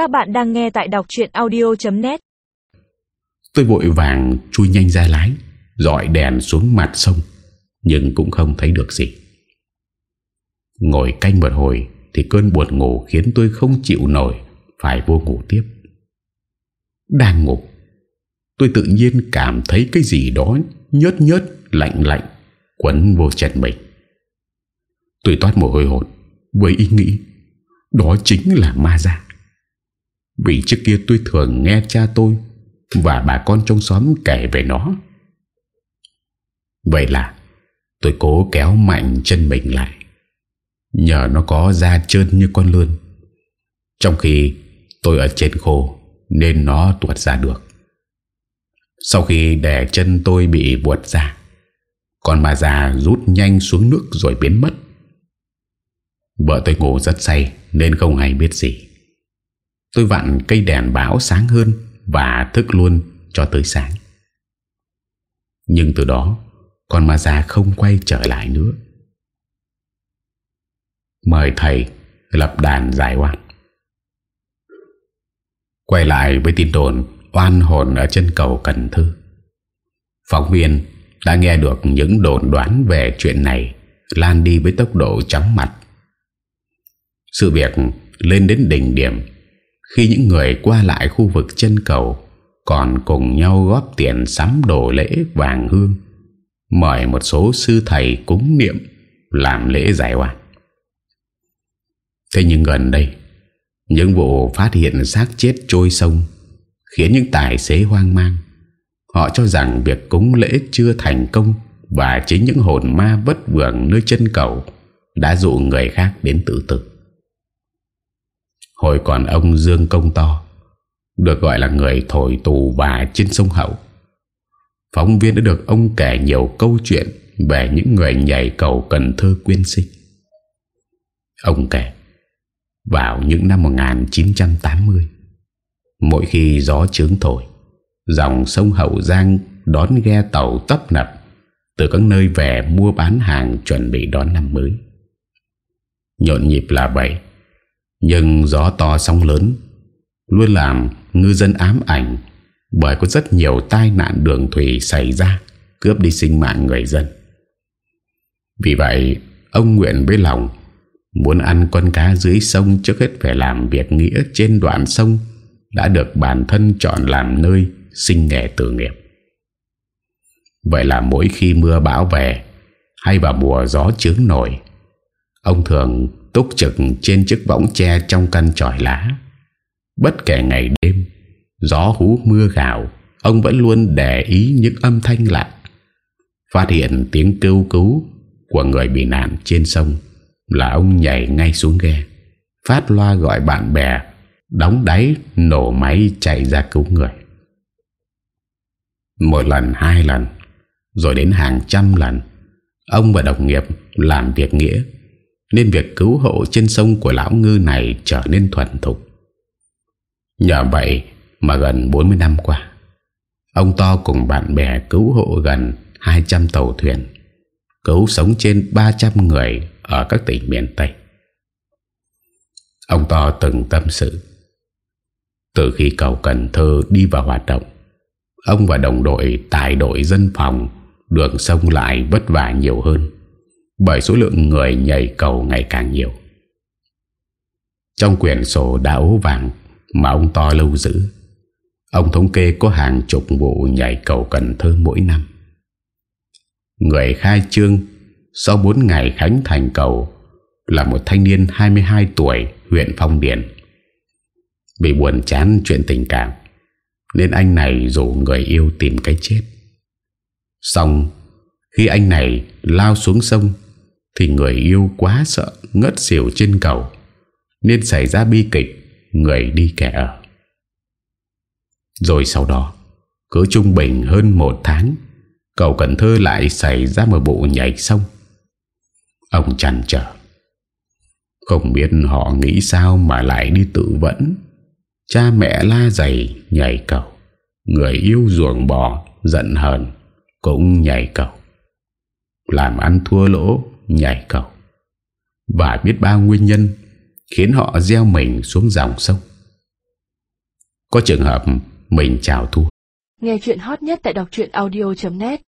Các bạn đang nghe tại đọc chuyện audio.net Tôi vội vàng chui nhanh ra lái, dọi đèn xuống mặt sông, Nhưng cũng không thấy được gì. Ngồi canh một hồi Thì cơn buồn ngủ khiến tôi không chịu nổi, Phải vô ngủ tiếp. Đang ngủ, Tôi tự nhiên cảm thấy cái gì đó Nhớt nhớt, lạnh lạnh, Quấn vô chân mình. Tôi toát mồ hôi hột, Với ý nghĩ, Đó chính là ma già vì trước kia tôi thường nghe cha tôi Và bà con trong xóm kể về nó. Vậy là Tôi cố kéo mạnh chân mình lại. Nhờ nó có da trơn như con lươn. Trong khi tôi ở trên khô Nên nó tuột ra được. Sau khi đè chân tôi bị buột ra, Con ma già rút nhanh xuống nước rồi biến mất. Vợ tôi ngủ rất say Nên không hay biết gì. Tôi vặn cây đèn báo sáng hơn Và thức luôn cho tới sáng. Nhưng từ đó, Con ma già không quay trở lại nữa. Mời thầy lập đàn giải oan. Quay lại với tin đồn Oan hồn ở chân cầu Cần Thư Phóng viên đã nghe được những đồn đoán về chuyện này, Lan đi với tốc độ chóng mặt. Sự việc lên đến đỉnh điểm khi những người qua lại khu vực chân cầu Còn cùng nhau góp tiền sắm đồ lễ vàng hương, Mời một số sư thầy cúng niệm, Làm lễ giải oan Thế nhưng gần đây, Những vụ phát hiện xác chết trôi sông Khiến những tài xế hoang mang. Họ cho rằng việc cúng lễ chưa thành công Và chính những hồn ma vất vưởng nơi chân cầu Đã dụ người khác đến tự tử. Hồi còn ông Dương Công To, Được gọi là người thổi tù và trên sông Hậu. Phóng viên đã được ông kể nhiều câu chuyện Về những người nhảy cầu Cần Thơ quyên sinh. Ông kể, vào những năm 1980 Mỗi khi gió trướng thổi, Dòng sông Hậu Giang đón ghe tàu tấp nập Từ các nơi về mua bán hàng chuẩn bị đón năm mới. Nhộn nhịp là vậy. Nhưng gió to sóng lớn Luôn làm ngư dân ám ảnh Bởi có rất nhiều tai nạn đường thủy xảy ra Cướp đi sinh mạng người dân Vì vậy Ông nguyện với lòng Muốn ăn con cá dưới sông trước hết phải làm việc nghĩa trên đoạn sông đã được bản thân chọn làm nơi sinh nghề tử nghiệp. Vậy là mỗi khi mưa bão về hay vào mùa gió chướng nổi, ông thường túc trực trên chiếc võng tre trong căn tròi lá. Bất kể ngày đêm, gió hú mưa gạo, ông vẫn luôn để ý những âm thanh lạ. Phát hiện tiếng kêu cứu của người bị nạn trên sông là ông nhảy ngay xuống ghe phát loa gọi bạn bè đóng đáy nổ máy chạy ra cứu người một lần hai lần rồi đến hàng trăm lần ông và đồng nghiệp làm việc nghĩa nên việc cứu hộ trên sông của lão ngư này trở nên thuần thục nhờ vậy mà gần 40 năm qua, ông to cùng bạn bè cứu hộ gần 200 tàu thuyền, cứu sống trên 300 người ở các tỉnh miền Tây. Ông To từng tâm sự, Từ khi cầu Cần Thơ đi vào hoạt động, Ông và đồng đội tài đội dân phòng Đường sông lại vất vả nhiều hơn bởi số lượng người nhảy cầu ngày càng nhiều. Trong quyển sổ đảo vàng Mà ông To lưu giữ, Ông thống kê có hàng chục vụ nhảy cầu Cần Thơ mỗi năm. Người khai trương sau 4 ngày khánh thành cầu Là một thanh niên 22 tuổi, huyện Phong Điền. Bị buồn chán chuyện tình cảm, Nên anh này rủ người yêu tìm cái chết. Xong, Khi anh này lao xuống sông thì người yêu quá sợ, ngất xỉu trên cầu. Nên xảy ra bi kịch, Người đi kẻ ở. Rồi sau đó, Cứ trung bình hơn một tháng Cầu Cần Thơ lại xảy ra một vụ nhảy sông. Ông chăn trở. Không biết họ nghĩ sao mà lại đi tự vẫn. Cha mẹ la dày nhảy cầu. Người yêu ruồng bò, Giận hờn, Cũng nhảy cầu. Làm ăn thua lỗ Nhảy cầu. Và biết bao nguyên nhân Khiến họ gieo mình xuống dòng sông. Có trường hợp mình chào thua. Nghe chuyện hot nhất tại đọc audio.net